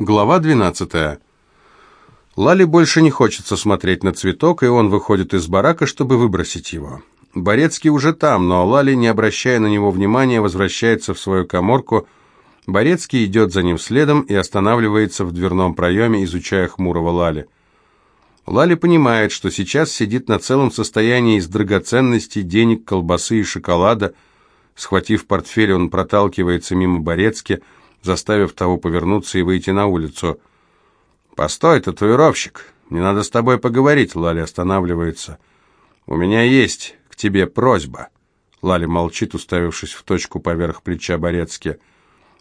Глава 12. Лали больше не хочется смотреть на цветок, и он выходит из барака, чтобы выбросить его. Борецкий уже там, но Лали, не обращая на него внимания, возвращается в свою коморку. Борецкий идет за ним следом и останавливается в дверном проеме, изучая хмурого Лали. Лали понимает, что сейчас сидит на целом состоянии из драгоценностей, денег, колбасы и шоколада. Схватив портфель, он проталкивается мимо Борецки, заставив того повернуться и выйти на улицу. «Постой, татуировщик, не надо с тобой поговорить», — Лали останавливается. «У меня есть к тебе просьба». Лали молчит, уставившись в точку поверх плеча Борецки.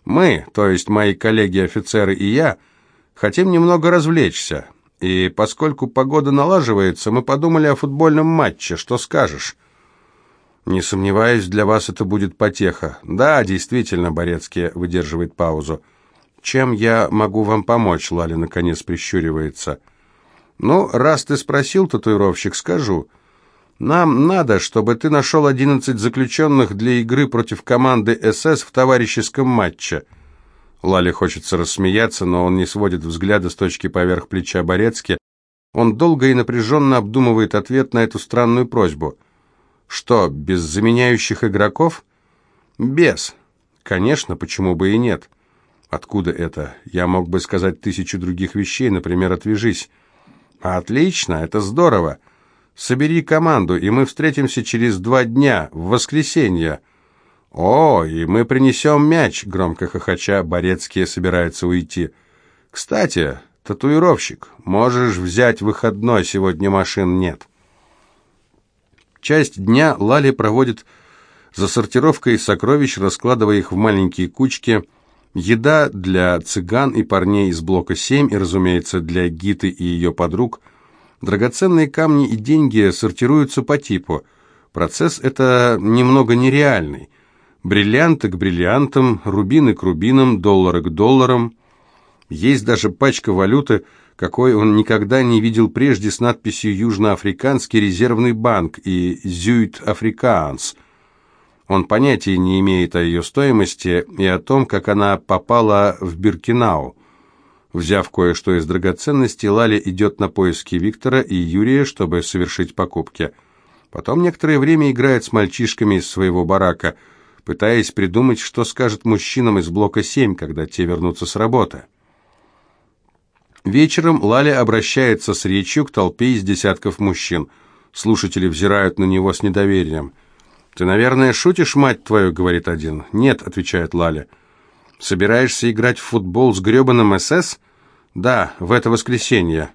«Мы, то есть мои коллеги-офицеры и я, хотим немного развлечься, и поскольку погода налаживается, мы подумали о футбольном матче. Что скажешь?» «Не сомневаюсь, для вас это будет потеха». «Да, действительно», — Борецкий выдерживает паузу. «Чем я могу вам помочь?» — Лали наконец прищуривается. «Ну, раз ты спросил, татуировщик, скажу. Нам надо, чтобы ты нашел одиннадцать заключенных для игры против команды СС в товарищеском матче». Лали хочется рассмеяться, но он не сводит взгляда с точки поверх плеча Борецки. Он долго и напряженно обдумывает ответ на эту странную просьбу. Что, без заменяющих игроков? Без. Конечно, почему бы и нет. Откуда это? Я мог бы сказать тысячу других вещей, например, «отвяжись». Отлично, это здорово. Собери команду, и мы встретимся через два дня, в воскресенье. О, и мы принесем мяч, громко хохоча, Борецкий собирается уйти. Кстати, татуировщик, можешь взять выходной, сегодня машин нет. Часть дня Лали проводит за сортировкой сокровищ, раскладывая их в маленькие кучки. Еда для цыган и парней из блока 7 и, разумеется, для Гиты и ее подруг. Драгоценные камни и деньги сортируются по типу. Процесс это немного нереальный. Бриллианты к бриллиантам, рубины к рубинам, доллары к долларам. Есть даже пачка валюты – какой он никогда не видел прежде с надписью «Южноафриканский резервный банк» и «Зюит Африкаанс». Он понятия не имеет о ее стоимости и о том, как она попала в Биркинау. Взяв кое-что из драгоценностей, Лали идет на поиски Виктора и Юрия, чтобы совершить покупки. Потом некоторое время играет с мальчишками из своего барака, пытаясь придумать, что скажет мужчинам из блока 7, когда те вернутся с работы. Вечером Лаля обращается с речью к толпе из десятков мужчин. Слушатели взирают на него с недоверием. «Ты, наверное, шутишь, мать твою?» — говорит один. «Нет», — отвечает Лаля. «Собираешься играть в футбол с гребаным СС?» «Да, в это воскресенье».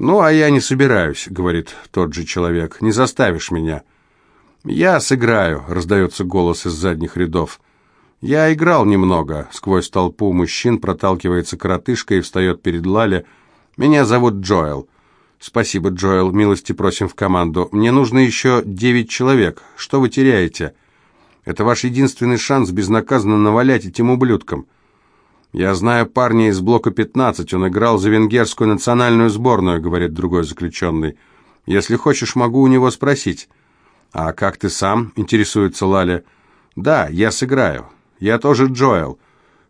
«Ну, а я не собираюсь», — говорит тот же человек. «Не заставишь меня». «Я сыграю», — раздается голос из задних рядов. «Я играл немного», — сквозь толпу мужчин проталкивается коротышка и встает перед Лали. «Меня зовут Джоэл». «Спасибо, Джоэл, милости просим в команду. Мне нужно еще девять человек. Что вы теряете?» «Это ваш единственный шанс безнаказанно навалять этим ублюдкам». «Я знаю парня из блока 15, он играл за венгерскую национальную сборную», — говорит другой заключенный. «Если хочешь, могу у него спросить». «А как ты сам?» — интересуется Лаля. «Да, я сыграю. Я тоже Джоэл.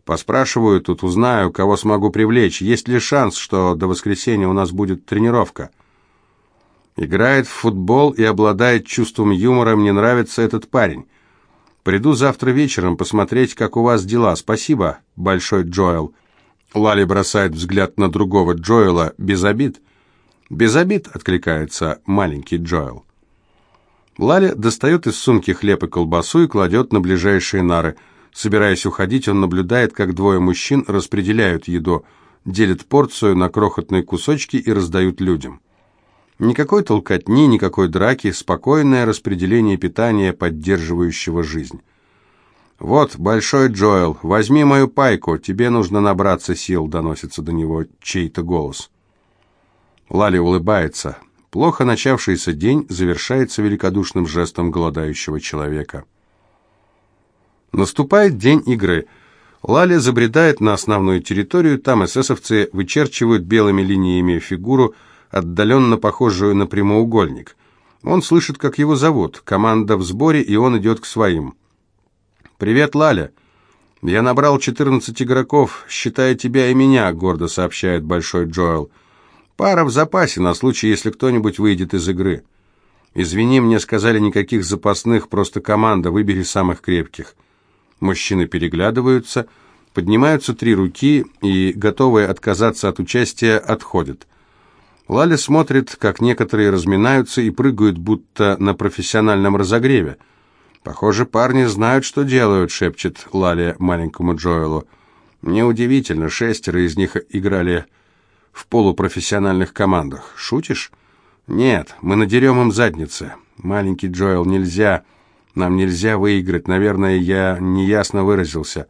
Поспрашиваю тут, узнаю, кого смогу привлечь. Есть ли шанс, что до воскресенья у нас будет тренировка? Играет в футбол и обладает чувством юмора. Мне нравится этот парень. Приду завтра вечером посмотреть, как у вас дела. Спасибо, большой Джоэл. Лали бросает взгляд на другого Джоэла. Без обид? Без обид, откликается маленький Джоэл. Лали достает из сумки хлеб и колбасу и кладет на ближайшие нары – Собираясь уходить, он наблюдает, как двое мужчин распределяют еду, делят порцию на крохотные кусочки и раздают людям. Никакой толкотни, никакой драки, спокойное распределение питания, поддерживающего жизнь. «Вот, Большой Джоэл, возьми мою пайку, тебе нужно набраться сил», — доносится до него чей-то голос. Лали улыбается. Плохо начавшийся день завершается великодушным жестом голодающего человека. Наступает день игры. Лали забредает на основную территорию, там эсэсовцы вычерчивают белыми линиями фигуру, отдаленно похожую на прямоугольник. Он слышит, как его зовут. Команда в сборе, и он идет к своим. «Привет, Лаля!» «Я набрал 14 игроков, считая тебя и меня», — гордо сообщает Большой Джоэл. «Пара в запасе на случай, если кто-нибудь выйдет из игры». «Извини, мне сказали никаких запасных, просто команда, выбери самых крепких». Мужчины переглядываются, поднимаются три руки и, готовые отказаться от участия, отходят. Лаля смотрит, как некоторые разминаются и прыгают, будто на профессиональном разогреве. «Похоже, парни знают, что делают», — шепчет Лаля маленькому Джоэлу. «Неудивительно, шестеро из них играли в полупрофессиональных командах. Шутишь?» «Нет, мы надерем им задницы. Маленький Джоэл, нельзя. Нам нельзя выиграть. Наверное, я неясно выразился».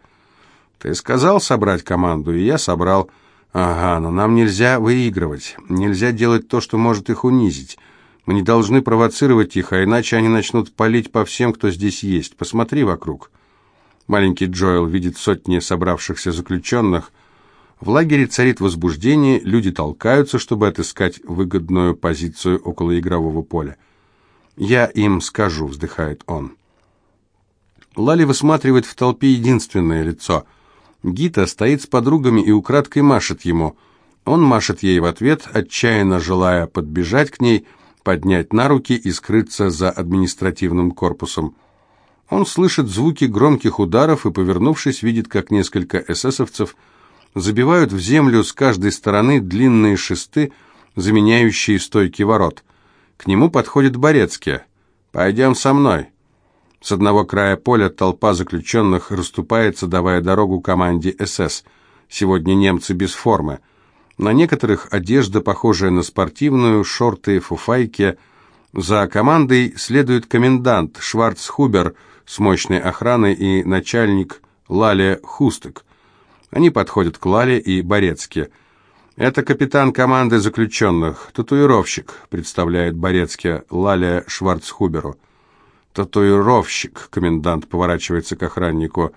«Ты сказал собрать команду, и я собрал». «Ага, но нам нельзя выигрывать. Нельзя делать то, что может их унизить. Мы не должны провоцировать их, а иначе они начнут палить по всем, кто здесь есть. Посмотри вокруг». Маленький Джоэл видит сотни собравшихся заключенных. В лагере царит возбуждение, люди толкаются, чтобы отыскать выгодную позицию около игрового поля. «Я им скажу», — вздыхает он. Лали высматривает в толпе единственное лицо — Гита стоит с подругами и украдкой машет ему. Он машет ей в ответ, отчаянно желая подбежать к ней, поднять на руки и скрыться за административным корпусом. Он слышит звуки громких ударов и, повернувшись, видит, как несколько эсэсовцев забивают в землю с каждой стороны длинные шесты, заменяющие стойки ворот. К нему подходит Борецкий. «Пойдем со мной». С одного края поля толпа заключенных расступается, давая дорогу команде СС. Сегодня немцы без формы. На некоторых одежда, похожая на спортивную, шорты, фуфайки. За командой следует комендант Шварцхубер с мощной охраной и начальник Лале Хустек. Они подходят к Лале и Борецке. «Это капитан команды заключенных, татуировщик», представляет Борецке Лале Шварцхуберу татуировщик», — комендант поворачивается к охраннику.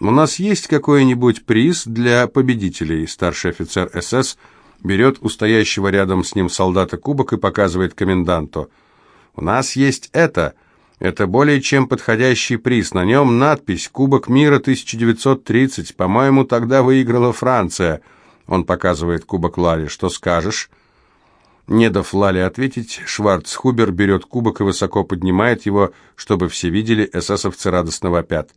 «У нас есть какой-нибудь приз для победителей?» Старший офицер СС берет у стоящего рядом с ним солдата кубок и показывает коменданту. «У нас есть это. Это более чем подходящий приз. На нем надпись «Кубок мира 1930». По-моему, тогда выиграла Франция». Он показывает кубок Ларе. «Что скажешь?» Не дав Лале ответить, Шварцхубер берет кубок и высоко поднимает его, чтобы все видели, эсэсовцы радостно вопят.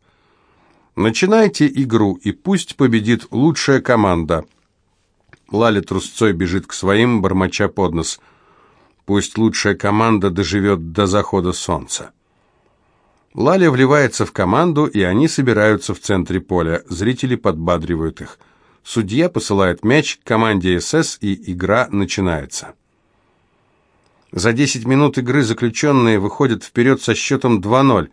«Начинайте игру, и пусть победит лучшая команда». Лаля трусцой бежит к своим, бормоча под нос. «Пусть лучшая команда доживет до захода солнца». Лаля вливается в команду, и они собираются в центре поля. Зрители подбадривают их. Судья посылает мяч команде СС, и игра начинается. За 10 минут игры заключенные выходят вперед со счетом 2-0.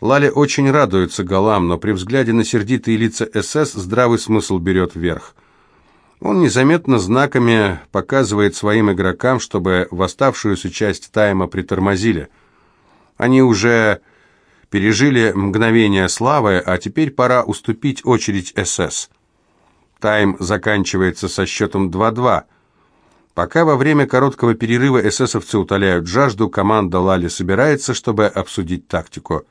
Лали очень радуется голам, но при взгляде на сердитые лица СС здравый смысл берет вверх. Он незаметно знаками показывает своим игрокам, чтобы в оставшуюся часть тайма притормозили. Они уже пережили мгновение славы, а теперь пора уступить очередь СС. Тайм заканчивается со счетом 2-2. Пока во время короткого перерыва эсэсовцы утоляют жажду, команда Лали собирается, чтобы обсудить тактику.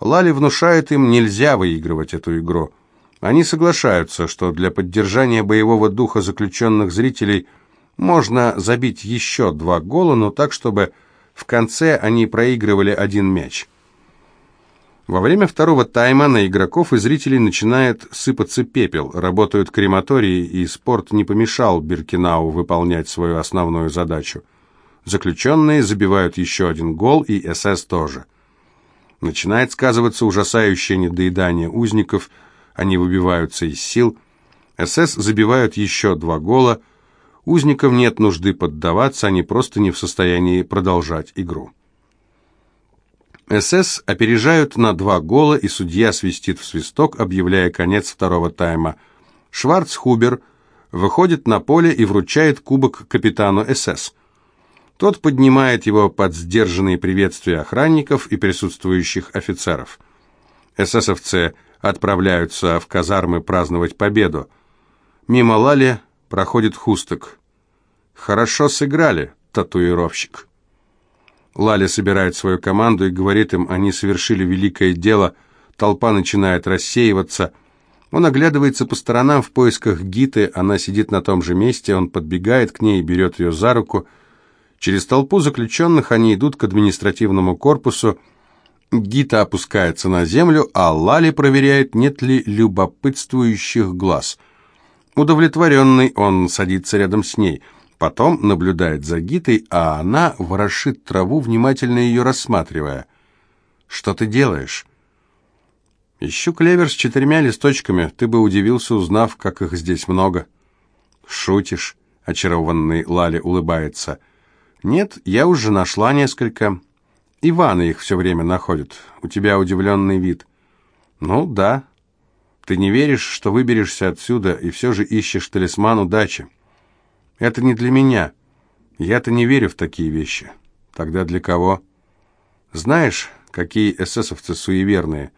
Лали внушает им, нельзя выигрывать эту игру. Они соглашаются, что для поддержания боевого духа заключенных зрителей можно забить еще два гола, но так, чтобы в конце они проигрывали один мяч. Во время второго тайма на игроков и зрителей начинает сыпаться пепел, работают крематории, и спорт не помешал Биркинау выполнять свою основную задачу. Заключенные забивают еще один гол, и СС тоже. Начинает сказываться ужасающее недоедание узников, они выбиваются из сил. СС забивают еще два гола, узникам нет нужды поддаваться, они просто не в состоянии продолжать игру. СС опережают на два гола, и судья свистит в свисток, объявляя конец второго тайма. Шварцхубер выходит на поле и вручает кубок капитану СС. Тот поднимает его под сдержанные приветствия охранников и присутствующих офицеров. ССовцы отправляются в казармы праздновать победу. Мимо Лали проходит Хусток. «Хорошо сыграли, татуировщик». Лаля собирает свою команду и говорит им, они совершили великое дело, толпа начинает рассеиваться. Он оглядывается по сторонам в поисках Гиты, она сидит на том же месте, он подбегает к ней и берет ее за руку. Через толпу заключенных они идут к административному корпусу. Гита опускается на землю, а Лали проверяет, нет ли любопытствующих глаз. Удовлетворенный, он садится рядом с ней – Потом наблюдает за Гитой, а она ворошит траву, внимательно ее рассматривая. «Что ты делаешь?» «Ищу клевер с четырьмя листочками. Ты бы удивился, узнав, как их здесь много». «Шутишь?» — очарованный Лали улыбается. «Нет, я уже нашла несколько. Ивана их все время находит. У тебя удивленный вид». «Ну, да. Ты не веришь, что выберешься отсюда, и все же ищешь талисман удачи. Это не для меня. Я-то не верю в такие вещи. Тогда для кого? Знаешь, какие эсэсовцы суеверные.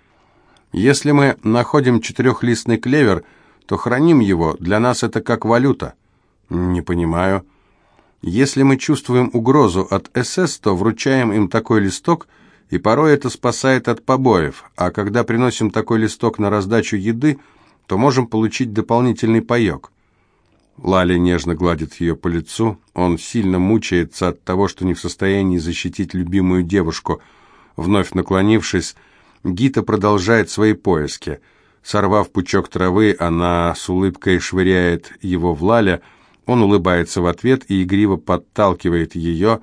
Если мы находим четырехлистный клевер, то храним его, для нас это как валюта. Не понимаю. Если мы чувствуем угрозу от СС, то вручаем им такой листок, и порой это спасает от побоев, а когда приносим такой листок на раздачу еды, то можем получить дополнительный паёк. Лали нежно гладит ее по лицу. Он сильно мучается от того, что не в состоянии защитить любимую девушку. Вновь наклонившись, Гита продолжает свои поиски. Сорвав пучок травы, она с улыбкой швыряет его в Лаля. Он улыбается в ответ и игриво подталкивает ее.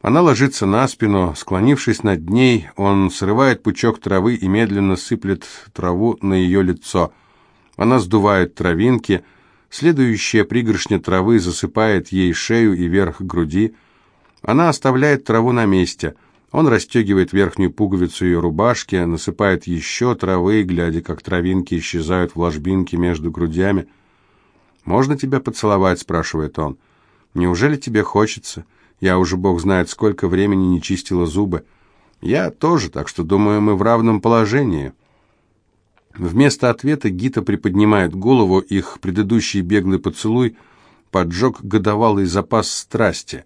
Она ложится на спину, склонившись над ней, он срывает пучок травы и медленно сыплет траву на ее лицо. Она сдувает травинки, Следующая пригоршня травы засыпает ей шею и верх груди. Она оставляет траву на месте. Он расстегивает верхнюю пуговицу ее рубашки, насыпает еще травы, глядя, как травинки исчезают в ложбинке между грудями. «Можно тебя поцеловать?» – спрашивает он. «Неужели тебе хочется? Я уже, бог знает, сколько времени не чистила зубы. Я тоже, так что, думаю, мы в равном положении». Вместо ответа Гита приподнимает голову, их предыдущий беглый поцелуй поджег годовалый запас страсти.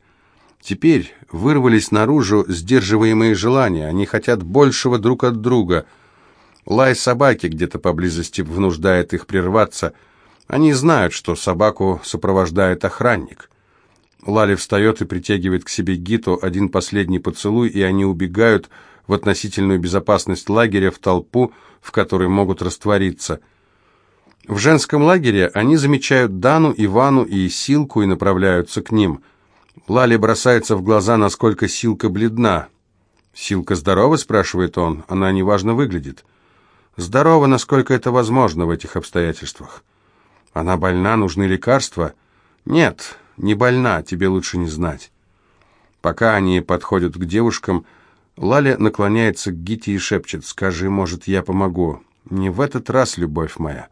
Теперь вырвались наружу сдерживаемые желания, они хотят большего друг от друга. Лай собаки где-то поблизости внуждает их прерваться. Они знают, что собаку сопровождает охранник. Лали встает и притягивает к себе Гиту один последний поцелуй, и они убегают, в относительную безопасность лагеря, в толпу, в которой могут раствориться. В женском лагере они замечают Дану, Ивану и Силку и направляются к ним. Лали бросается в глаза, насколько Силка бледна. «Силка здорова?» – спрашивает он. «Она неважно выглядит». «Здорова, насколько это возможно в этих обстоятельствах». «Она больна, нужны лекарства?» «Нет, не больна, тебе лучше не знать». Пока они подходят к девушкам – Лаля наклоняется к Гите и шепчет, «Скажи, может, я помогу?» «Не в этот раз, любовь моя».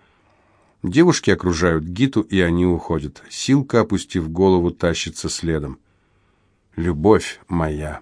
Девушки окружают Гиту, и они уходят. Силка, опустив голову, тащится следом. «Любовь моя».